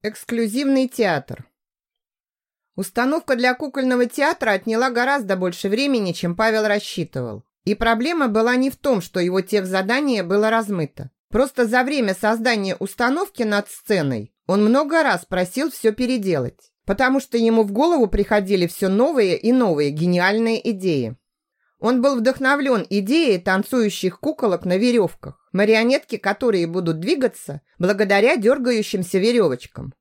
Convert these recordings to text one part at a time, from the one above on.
Эксклюзивный театр. Установка для кукольного театра отняла гораздо больше времени, чем Павел рассчитывал. И проблема была не в том, что его техзадание было размыто. Просто за время создания установки над сценой он много раз просил все переделать, потому что ему в голову приходили все новые и новые гениальные идеи. Он был вдохновлен идеей танцующих куколок на веревках, марионетки, которые будут двигаться благодаря дергающимся веревочкам.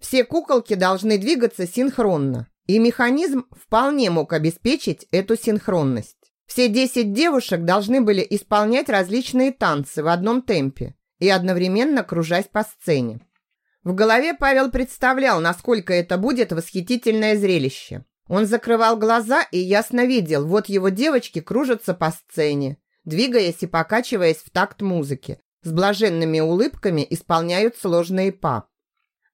Все куколки должны двигаться синхронно, и механизм вполне мог обеспечить эту синхронность. Все 10 девушек должны были исполнять различные танцы в одном темпе и одновременно кружась по сцене. В голове Павел представлял, насколько это будет восхитительное зрелище. Он закрывал глаза и ясно видел, вот его девочки кружатся по сцене, двигаясь и покачиваясь в такт музыки, с блаженными улыбками исполняют сложные па.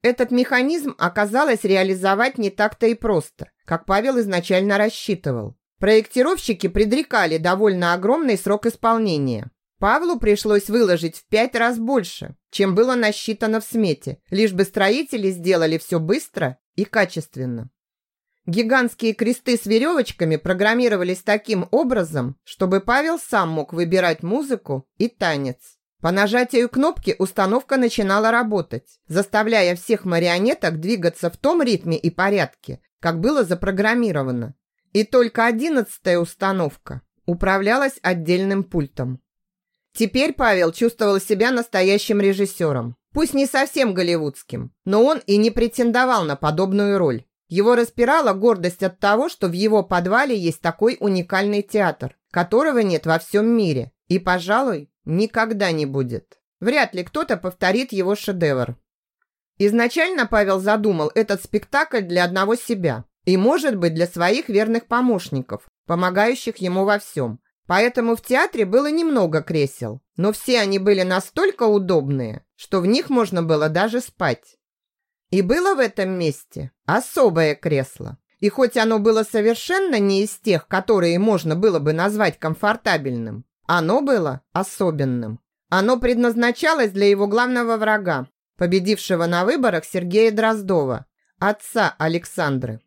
Этот механизм оказалось реализовать не так-то и просто, как Павел изначально рассчитывал. Проектировщики предрекали довольно огромный срок исполнения. Павлу пришлось выложить в пять раз больше, чем было насчитано в смете, лишь бы строители сделали все быстро и качественно. Гигантские кресты с веревочками программировались таким образом, чтобы Павел сам мог выбирать музыку и танец. По нажатию кнопки установка начинала работать, заставляя всех марионеток двигаться в том ритме и порядке, как было запрограммировано. И только одиннадцатая установка управлялась отдельным пультом. Теперь Павел чувствовал себя настоящим режиссером. Пусть не совсем голливудским, но он и не претендовал на подобную роль. Его распирала гордость от того, что в его подвале есть такой уникальный театр, которого нет во всем мире и, пожалуй, никогда не будет. Вряд ли кто-то повторит его шедевр. Изначально Павел задумал этот спектакль для одного себя и, может быть, для своих верных помощников, помогающих ему во всем. Поэтому в театре было немного кресел, но все они были настолько удобные, что в них можно было даже спать. И было в этом месте особое кресло. И хоть оно было совершенно не из тех, которые можно было бы назвать комфортабельным, оно было особенным. Оно предназначалось для его главного врага, победившего на выборах Сергея Дроздова, отца Александры.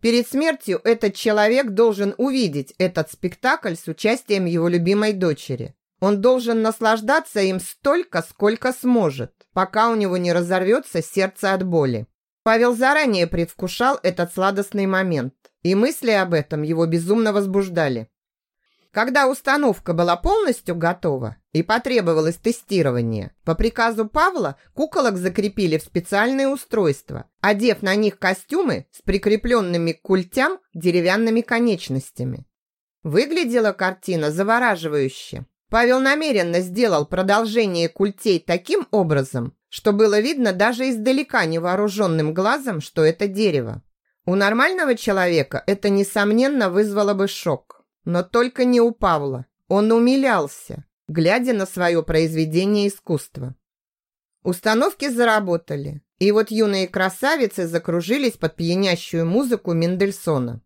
Перед смертью этот человек должен увидеть этот спектакль с участием его любимой дочери. Он должен наслаждаться им столько, сколько сможет, пока у него не разорвется сердце от боли. Павел заранее предвкушал этот сладостный момент, и мысли об этом его безумно возбуждали. Когда установка была полностью готова и потребовалось тестирование, по приказу Павла куколок закрепили в специальные устройства, одев на них костюмы с прикрепленными к культям деревянными конечностями. Выглядела картина завораживающе. Павел намеренно сделал продолжение культей таким образом, что было видно даже издалека невооруженным глазом, что это дерево. У нормального человека это, несомненно, вызвало бы шок. Но только не у Павла. Он умилялся, глядя на свое произведение искусства. Установки заработали, и вот юные красавицы закружились под пьянящую музыку Мендельсона.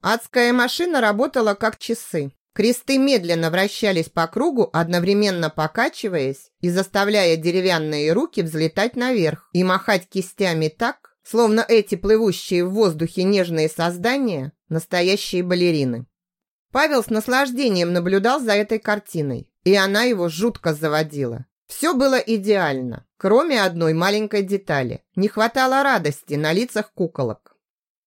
Адская машина работала как часы, Кресты медленно вращались по кругу, одновременно покачиваясь и заставляя деревянные руки взлетать наверх и махать кистями так, словно эти плывущие в воздухе нежные создания – настоящие балерины. Павел с наслаждением наблюдал за этой картиной, и она его жутко заводила. Все было идеально, кроме одной маленькой детали. Не хватало радости на лицах куколок.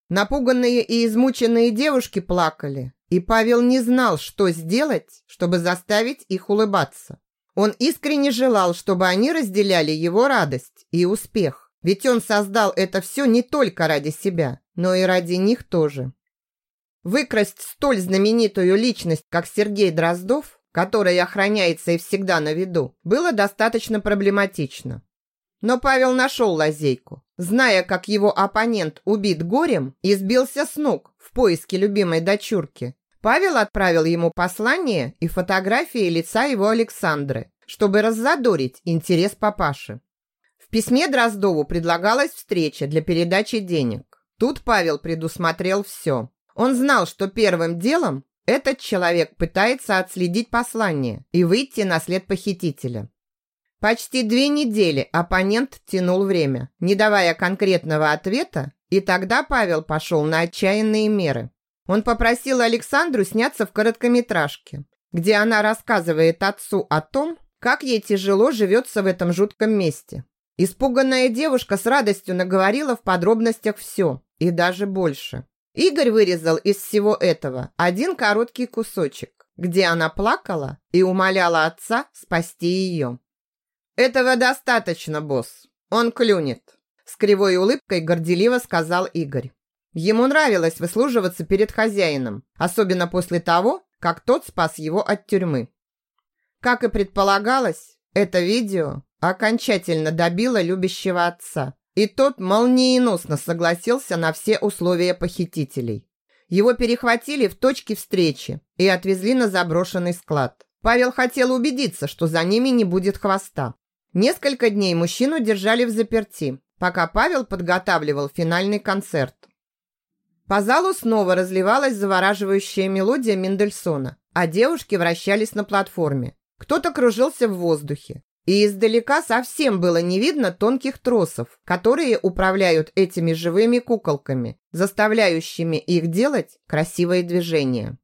Напуганные и измученные девушки плакали, и Павел не знал, что сделать, чтобы заставить их улыбаться. Он искренне желал, чтобы они разделяли его радость и успех. Ведь он создал это все не только ради себя, но и ради них тоже. Выкрасть столь знаменитую личность, как Сергей Дроздов, который охраняется и всегда на виду, было достаточно проблематично. Но Павел нашел лазейку. Зная, как его оппонент убит горем и сбился с ног в поиске любимой дочурки, Павел отправил ему послание и фотографии лица его Александры, чтобы раззадорить интерес папаши. В письме Дроздову предлагалась встреча для передачи денег. Тут Павел предусмотрел все. Он знал, что первым делом этот человек пытается отследить послание и выйти на след похитителя. Почти две недели оппонент тянул время, не давая конкретного ответа, и тогда Павел пошел на отчаянные меры. Он попросил Александру сняться в короткометражке, где она рассказывает отцу о том, как ей тяжело живется в этом жутком месте. Испуганная девушка с радостью наговорила в подробностях все, и даже больше. Игорь вырезал из всего этого один короткий кусочек, где она плакала и умоляла отца спасти ее. «Этого достаточно, босс. Он клюнет», – с кривой улыбкой горделиво сказал Игорь. Ему нравилось выслуживаться перед хозяином, особенно после того, как тот спас его от тюрьмы. Как и предполагалось, это видео окончательно добило любящего отца, и тот молниеносно согласился на все условия похитителей. Его перехватили в точке встречи и отвезли на заброшенный склад. Павел хотел убедиться, что за ними не будет хвоста. Несколько дней мужчину держали в заперти, пока Павел подготавливал финальный концерт. По залу снова разливалась завораживающая мелодия Мендельсона, а девушки вращались на платформе. Кто-то кружился в воздухе, и издалека совсем было не видно тонких тросов, которые управляют этими живыми куколками, заставляющими их делать красивые движения.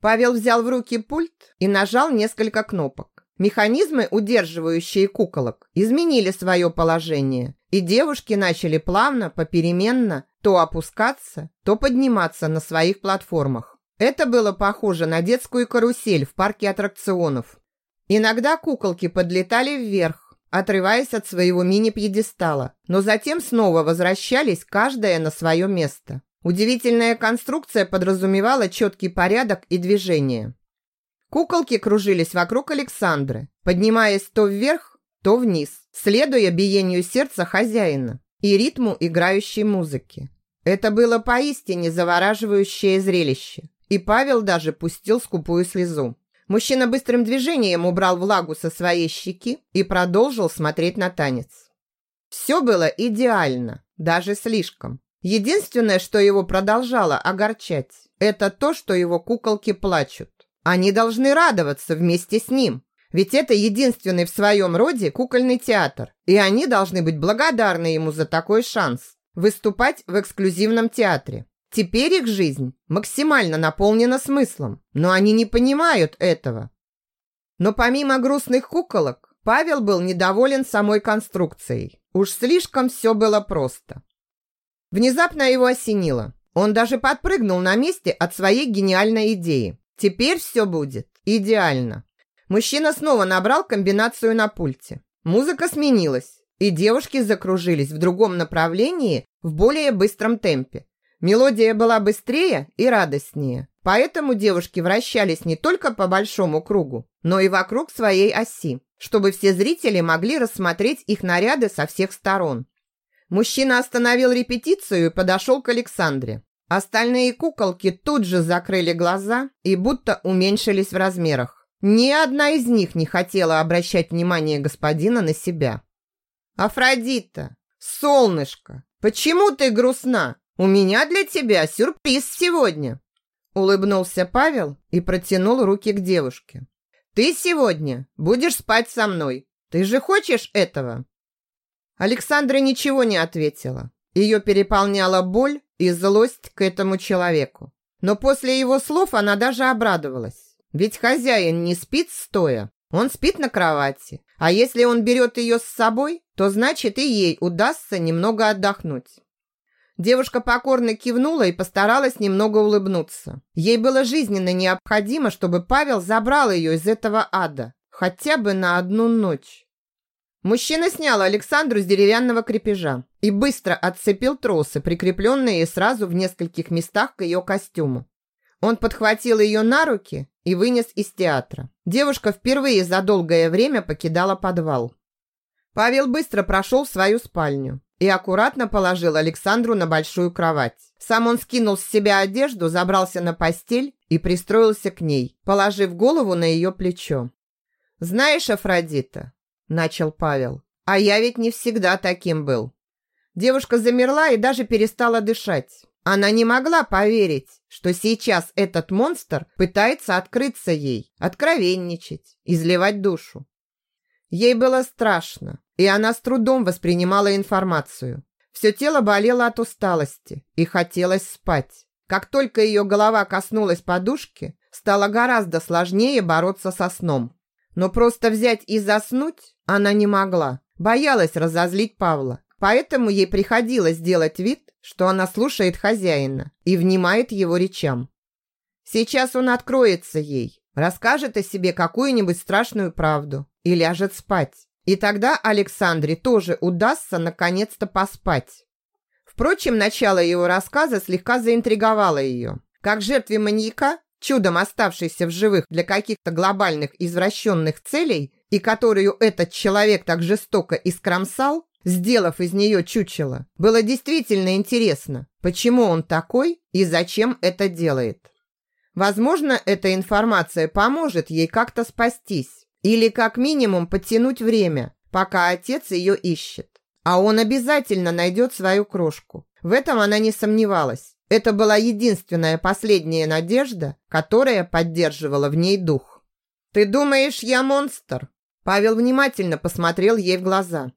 Павел взял в руки пульт и нажал несколько кнопок. Механизмы, удерживающие куколок, изменили свое положение, и девушки начали плавно, попеременно, то опускаться, то подниматься на своих платформах. Это было похоже на детскую карусель в парке аттракционов, Иногда куколки подлетали вверх, отрываясь от своего мини-пьедестала, но затем снова возвращались каждая на свое место. Удивительная конструкция подразумевала четкий порядок и движение. Куколки кружились вокруг Александры, поднимаясь то вверх, то вниз, следуя биению сердца хозяина и ритму играющей музыки. Это было поистине завораживающее зрелище, и Павел даже пустил скупую слезу. Мужчина быстрым движением убрал влагу со своей щеки и продолжил смотреть на танец. Все было идеально, даже слишком. Единственное, что его продолжало огорчать, это то, что его куколки плачут. Они должны радоваться вместе с ним, ведь это единственный в своем роде кукольный театр, и они должны быть благодарны ему за такой шанс выступать в эксклюзивном театре. Теперь их жизнь максимально наполнена смыслом, но они не понимают этого. Но помимо грустных куколок, Павел был недоволен самой конструкцией. Уж слишком все было просто. Внезапно его осенило. Он даже подпрыгнул на месте от своей гениальной идеи. Теперь все будет идеально. Мужчина снова набрал комбинацию на пульте. Музыка сменилась, и девушки закружились в другом направлении в более быстром темпе. Мелодия была быстрее и радостнее, поэтому девушки вращались не только по большому кругу, но и вокруг своей оси, чтобы все зрители могли рассмотреть их наряды со всех сторон. Мужчина остановил репетицию и подошел к Александре. Остальные куколки тут же закрыли глаза и будто уменьшились в размерах. Ни одна из них не хотела обращать внимание господина на себя. «Афродита, солнышко, почему ты грустна?» «У меня для тебя сюрприз сегодня!» Улыбнулся Павел и протянул руки к девушке. «Ты сегодня будешь спать со мной. Ты же хочешь этого?» Александра ничего не ответила. Ее переполняла боль и злость к этому человеку. Но после его слов она даже обрадовалась. Ведь хозяин не спит стоя, он спит на кровати. А если он берет ее с собой, то значит и ей удастся немного отдохнуть. Девушка покорно кивнула и постаралась немного улыбнуться. Ей было жизненно необходимо, чтобы Павел забрал ее из этого ада. Хотя бы на одну ночь. Мужчина снял Александру с деревянного крепежа и быстро отцепил тросы, прикрепленные сразу в нескольких местах к ее костюму. Он подхватил ее на руки и вынес из театра. Девушка впервые за долгое время покидала подвал. Павел быстро прошел в свою спальню и аккуратно положил Александру на большую кровать. Сам он скинул с себя одежду, забрался на постель и пристроился к ней, положив голову на ее плечо. «Знаешь, Афродита», – начал Павел, – «а я ведь не всегда таким был». Девушка замерла и даже перестала дышать. Она не могла поверить, что сейчас этот монстр пытается открыться ей, откровенничать, изливать душу. Ей было страшно, и она с трудом воспринимала информацию. Все тело болело от усталости и хотелось спать. Как только ее голова коснулась подушки, стало гораздо сложнее бороться со сном. Но просто взять и заснуть она не могла. Боялась разозлить Павла. Поэтому ей приходилось делать вид, что она слушает хозяина и внимает его речам. Сейчас он откроется ей, расскажет о себе какую-нибудь страшную правду и ляжет спать. И тогда Александре тоже удастся наконец-то поспать. Впрочем, начало его рассказа слегка заинтриговало ее. Как жертве маньяка, чудом оставшейся в живых для каких-то глобальных извращенных целей, и которую этот человек так жестоко искромсал, сделав из нее чучело, было действительно интересно, почему он такой и зачем это делает. Возможно, эта информация поможет ей как-то спастись или как минимум подтянуть время, пока отец ее ищет. А он обязательно найдет свою крошку. В этом она не сомневалась. Это была единственная последняя надежда, которая поддерживала в ней дух. «Ты думаешь, я монстр?» Павел внимательно посмотрел ей в глаза.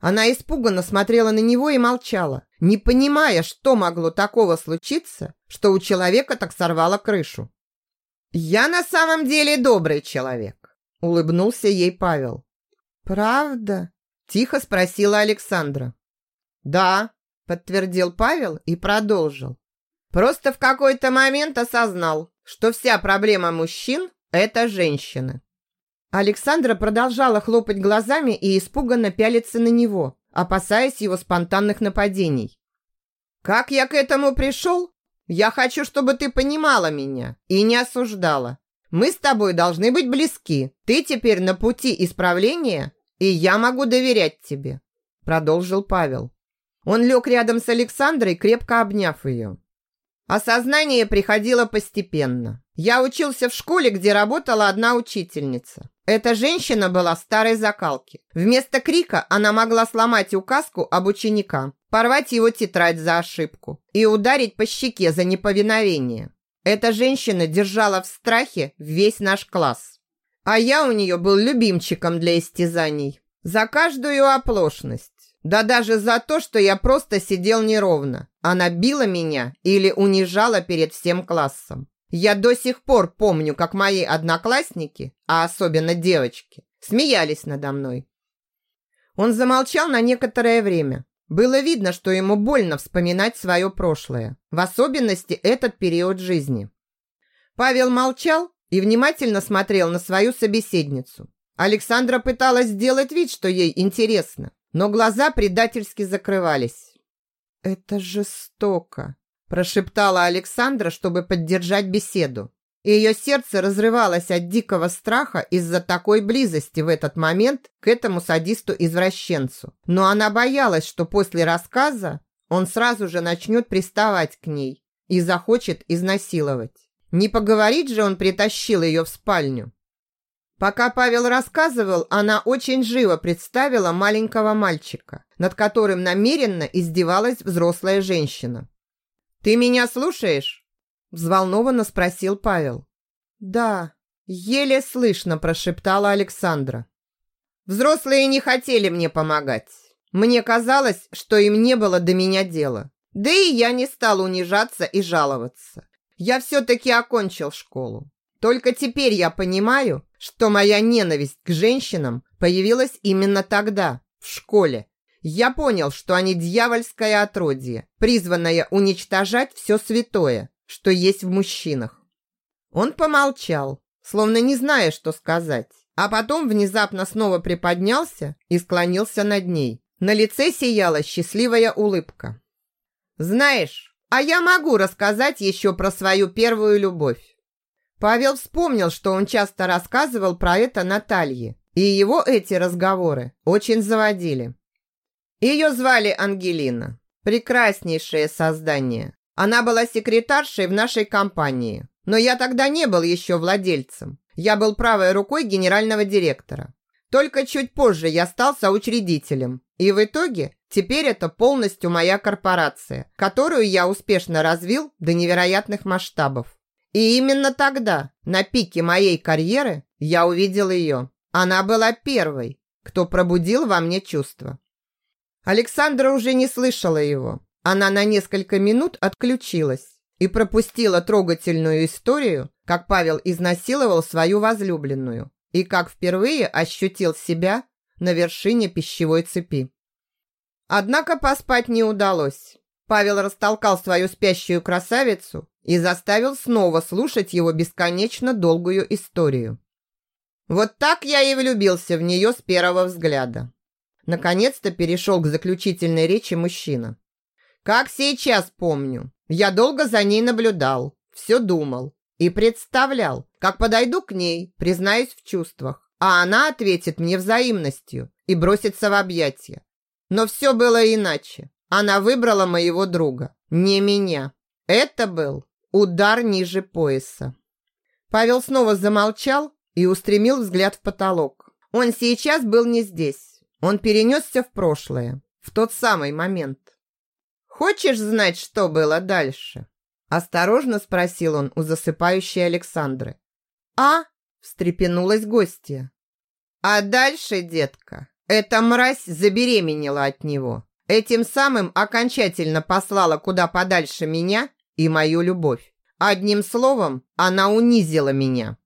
Она испуганно смотрела на него и молчала, не понимая, что могло такого случиться, что у человека так сорвало крышу. «Я на самом деле добрый человек», – улыбнулся ей Павел. «Правда?» – тихо спросила Александра. «Да», – подтвердил Павел и продолжил. «Просто в какой-то момент осознал, что вся проблема мужчин – это женщины. Александра продолжала хлопать глазами и испуганно пялиться на него, опасаясь его спонтанных нападений. «Как я к этому пришел? Я хочу, чтобы ты понимала меня и не осуждала. Мы с тобой должны быть близки. Ты теперь на пути исправления, и я могу доверять тебе», продолжил Павел. Он лег рядом с Александрой, крепко обняв ее. Осознание приходило постепенно. Я учился в школе, где работала одна учительница. Эта женщина была старой закалки. Вместо крика она могла сломать указку об ученика, порвать его тетрадь за ошибку и ударить по щеке за неповиновение. Эта женщина держала в страхе весь наш класс. А я у нее был любимчиком для истязаний. За каждую оплошность. Да даже за то, что я просто сидел неровно. Она била меня или унижала перед всем классом. Я до сих пор помню, как мои одноклассники, а особенно девочки, смеялись надо мной. Он замолчал на некоторое время. Было видно, что ему больно вспоминать свое прошлое, в особенности этот период жизни. Павел молчал и внимательно смотрел на свою собеседницу. Александра пыталась сделать вид, что ей интересно, но глаза предательски закрывались. «Это жестоко», прошептала Александра, чтобы поддержать беседу. Ее сердце разрывалось от дикого страха из-за такой близости в этот момент к этому садисту-извращенцу. Но она боялась, что после рассказа он сразу же начнет приставать к ней и захочет изнасиловать. Не поговорить же он притащил ее в спальню. Пока Павел рассказывал, она очень живо представила маленького мальчика, над которым намеренно издевалась взрослая женщина. «Ты меня слушаешь?» Взволнованно спросил Павел. «Да», еле слышно прошептала Александра. «Взрослые не хотели мне помогать. Мне казалось, что им не было до меня дела. Да и я не стал унижаться и жаловаться. Я все-таки окончил школу. Только теперь я понимаю, что моя ненависть к женщинам появилась именно тогда, в школе. Я понял, что они дьявольское отродье, призванное уничтожать все святое, что есть в мужчинах. Он помолчал, словно не зная, что сказать, а потом внезапно снова приподнялся и склонился над ней. На лице сияла счастливая улыбка. «Знаешь, а я могу рассказать еще про свою первую любовь». Павел вспомнил, что он часто рассказывал про это Наталье, и его эти разговоры очень заводили. Ее звали Ангелина. Прекраснейшее создание. Она была секретаршей в нашей компании. Но я тогда не был еще владельцем. Я был правой рукой генерального директора. Только чуть позже я стал соучредителем. И в итоге теперь это полностью моя корпорация, которую я успешно развил до невероятных масштабов. И именно тогда, на пике моей карьеры, я увидел ее. Она была первой, кто пробудил во мне чувства. Александра уже не слышала его. Она на несколько минут отключилась и пропустила трогательную историю, как Павел изнасиловал свою возлюбленную и как впервые ощутил себя на вершине пищевой цепи. Однако поспать не удалось. Павел растолкал свою спящую красавицу и заставил снова слушать его бесконечно долгую историю. Вот так я и влюбился в нее с первого взгляда. Наконец-то перешел к заключительной речи мужчина. Как сейчас помню, я долго за ней наблюдал, все думал и представлял, как подойду к ней, признаюсь в чувствах, а она ответит мне взаимностью и бросится в объятия. Но все было иначе. Она выбрала моего друга, не меня. Это был удар ниже пояса. Павел снова замолчал и устремил взгляд в потолок. Он сейчас был не здесь. Он перенесся в прошлое, в тот самый момент. «Хочешь знать, что было дальше?» Осторожно спросил он у засыпающей Александры. «А?» – встрепенулась гостья. «А дальше, детка, эта мразь забеременела от него. Этим самым окончательно послала куда подальше меня и мою любовь. Одним словом, она унизила меня.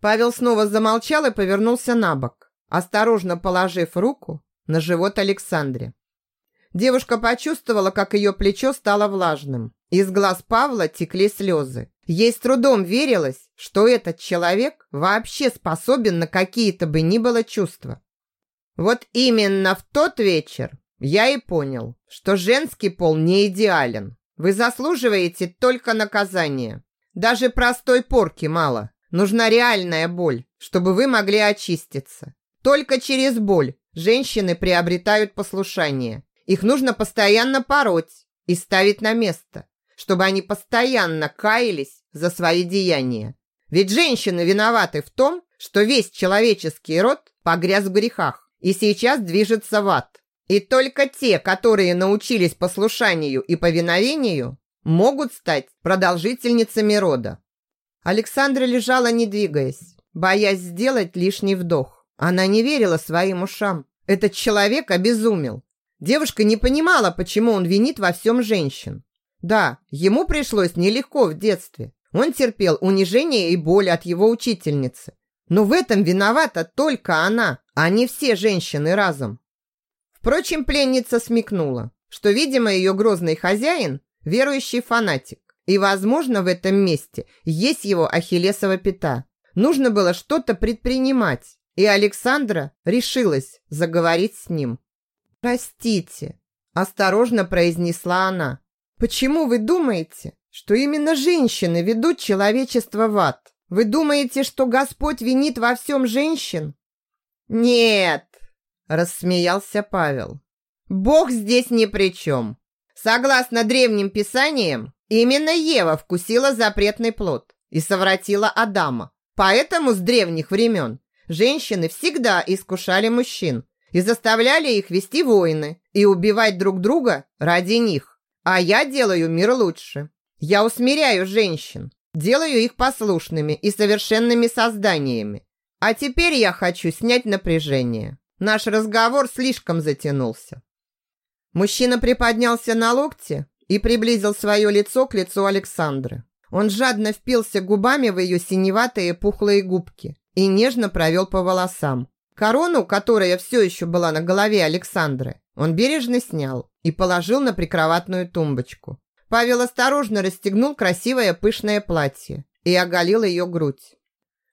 Павел снова замолчал и повернулся на бок, осторожно положив руку на живот Александре. Девушка почувствовала, как ее плечо стало влажным. Из глаз Павла текли слезы. Ей с трудом верилось, что этот человек вообще способен на какие-то бы ни было чувства. Вот именно в тот вечер я и понял, что женский пол не идеален. Вы заслуживаете только наказания. Даже простой порки мало. Нужна реальная боль, чтобы вы могли очиститься. Только через боль женщины приобретают послушание. Их нужно постоянно пороть и ставить на место, чтобы они постоянно каялись за свои деяния. Ведь женщины виноваты в том, что весь человеческий род погряз в грехах и сейчас движется в ад. И только те, которые научились послушанию и повиновению, могут стать продолжительницами рода. Александра лежала, не двигаясь, боясь сделать лишний вдох. Она не верила своим ушам. Этот человек обезумел. Девушка не понимала, почему он винит во всем женщин. Да, ему пришлось нелегко в детстве. Он терпел унижение и боль от его учительницы. Но в этом виновата только она, а не все женщины разом. Впрочем, пленница смекнула, что, видимо, ее грозный хозяин – верующий фанатик. И, возможно, в этом месте есть его ахиллесова пята. Нужно было что-то предпринимать, и Александра решилась заговорить с ним. «Простите», – осторожно произнесла она. «Почему вы думаете, что именно женщины ведут человечество в ад? Вы думаете, что Господь винит во всем женщин?» «Нет», Рассмеялся Павел. Бог здесь ни при чем. Согласно древним писаниям, именно Ева вкусила запретный плод и совратила Адама. Поэтому с древних времен женщины всегда искушали мужчин и заставляли их вести войны и убивать друг друга ради них. А я делаю мир лучше. Я усмиряю женщин, делаю их послушными и совершенными созданиями. А теперь я хочу снять напряжение. Наш разговор слишком затянулся. Мужчина приподнялся на локте и приблизил свое лицо к лицу Александры. Он жадно впился губами в ее синеватые пухлые губки и нежно провел по волосам. Корону, которая все еще была на голове Александры, он бережно снял и положил на прикроватную тумбочку. Павел осторожно расстегнул красивое пышное платье и оголил ее грудь.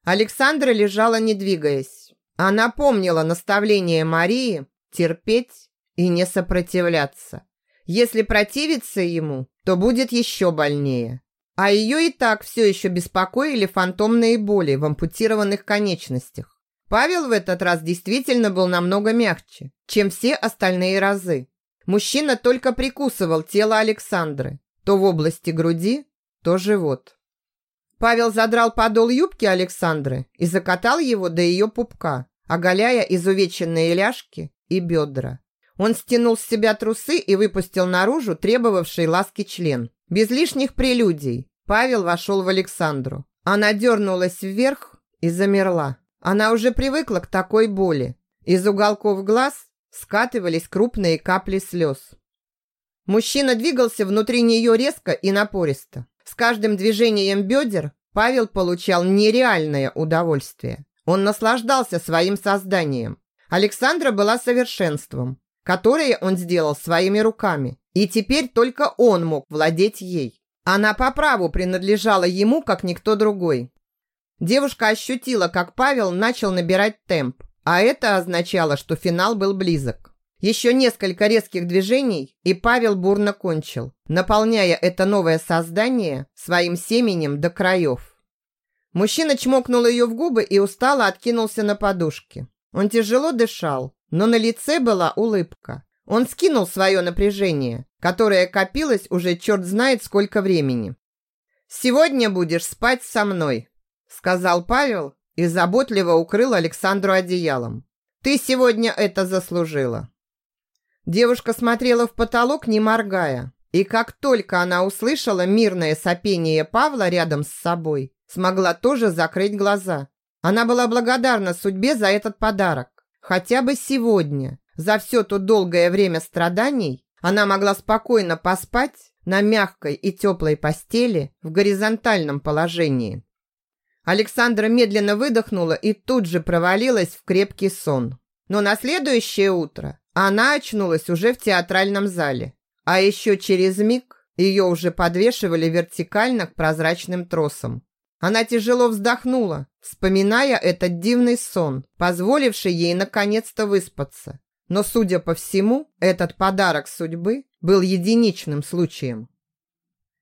Александра лежала, не двигаясь. Она помнила наставление Марии терпеть и не сопротивляться. Если противиться ему, то будет еще больнее. А ее и так все еще беспокоили фантомные боли в ампутированных конечностях. Павел в этот раз действительно был намного мягче, чем все остальные разы. Мужчина только прикусывал тело Александры, то в области груди, то живот. Павел задрал подол юбки Александры и закатал его до ее пупка, оголяя изувеченные ляжки и бедра. Он стянул с себя трусы и выпустил наружу требовавший ласки член. Без лишних прелюдий Павел вошел в Александру. Она дернулась вверх и замерла. Она уже привыкла к такой боли. Из уголков глаз скатывались крупные капли слез. Мужчина двигался внутри нее резко и напористо. С каждым движением бедер Павел получал нереальное удовольствие. Он наслаждался своим созданием. Александра была совершенством, которое он сделал своими руками, и теперь только он мог владеть ей. Она по праву принадлежала ему, как никто другой. Девушка ощутила, как Павел начал набирать темп, а это означало, что финал был близок. Еще несколько резких движений, и Павел бурно кончил, наполняя это новое создание своим семенем до краев. Мужчина чмокнул ее в губы и устало откинулся на подушке. Он тяжело дышал, но на лице была улыбка. Он скинул свое напряжение, которое копилось уже черт знает сколько времени. «Сегодня будешь спать со мной», сказал Павел и заботливо укрыл Александру одеялом. «Ты сегодня это заслужила». Девушка смотрела в потолок, не моргая. И как только она услышала мирное сопение Павла рядом с собой, смогла тоже закрыть глаза. Она была благодарна судьбе за этот подарок. Хотя бы сегодня, за все то долгое время страданий, она могла спокойно поспать на мягкой и теплой постели в горизонтальном положении. Александра медленно выдохнула и тут же провалилась в крепкий сон. Но на следующее утро она очнулась уже в театральном зале. А еще через миг ее уже подвешивали вертикально к прозрачным тросам. Она тяжело вздохнула, вспоминая этот дивный сон, позволивший ей наконец-то выспаться. Но, судя по всему, этот подарок судьбы был единичным случаем.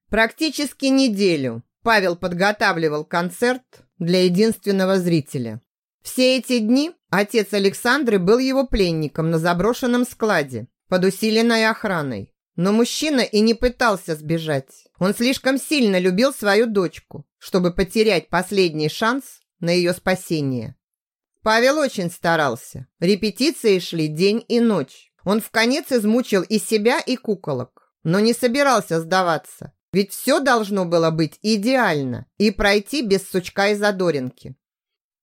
Практически неделю Павел подготавливал концерт для единственного зрителя. Все эти дни отец Александры был его пленником на заброшенном складе под усиленной охраной. Но мужчина и не пытался сбежать. Он слишком сильно любил свою дочку, чтобы потерять последний шанс на ее спасение. Павел очень старался. Репетиции шли день и ночь. Он в конец измучил и себя, и куколок, но не собирался сдаваться. Ведь все должно было быть идеально и пройти без сучка и задоринки.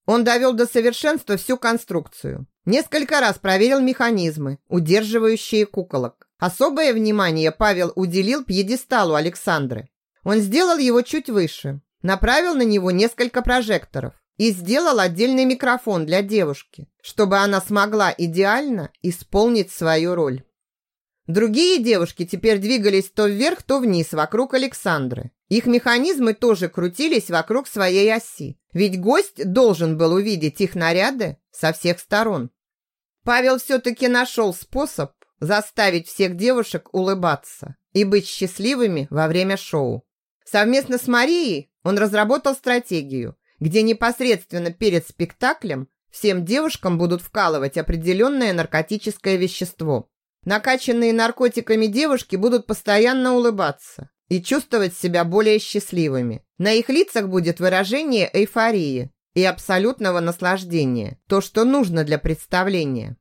Он довел до совершенства всю конструкцию. Несколько раз проверил механизмы, удерживающие куколок. Особое внимание Павел уделил пьедесталу Александры. Он сделал его чуть выше, направил на него несколько прожекторов и сделал отдельный микрофон для девушки, чтобы она смогла идеально исполнить свою роль. Другие девушки теперь двигались то вверх, то вниз вокруг Александры. Их механизмы тоже крутились вокруг своей оси, ведь гость должен был увидеть их наряды со всех сторон. Павел все-таки нашел способ заставить всех девушек улыбаться и быть счастливыми во время шоу. Совместно с Марией он разработал стратегию, где непосредственно перед спектаклем всем девушкам будут вкалывать определенное наркотическое вещество. Накачанные наркотиками девушки будут постоянно улыбаться и чувствовать себя более счастливыми. На их лицах будет выражение эйфории и абсолютного наслаждения, то, что нужно для представления.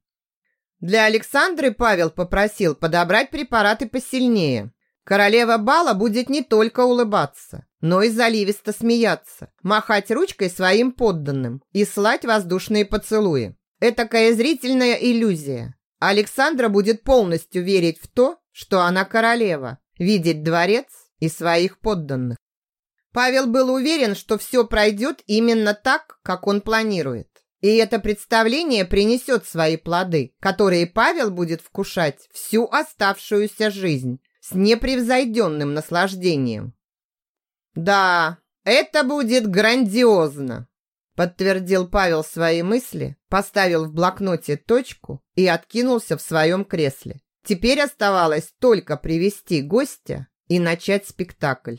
Для Александры Павел попросил подобрать препараты посильнее. Королева бала будет не только улыбаться, но и заливисто смеяться, махать ручкой своим подданным и слать воздушные поцелуи. Этакая зрительная иллюзия, Александра будет полностью верить в то, что она королева, видеть дворец и своих подданных. Павел был уверен, что все пройдет именно так, как он планирует. И это представление принесет свои плоды, которые Павел будет вкушать всю оставшуюся жизнь с непревзойденным наслаждением. Да, это будет грандиозно подтвердил Павел свои мысли, поставил в блокноте точку и откинулся в своем кресле. Теперь оставалось только привести гостя и начать спектакль.